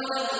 Allah.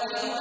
وَإِنَّ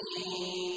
الْمُبِينِ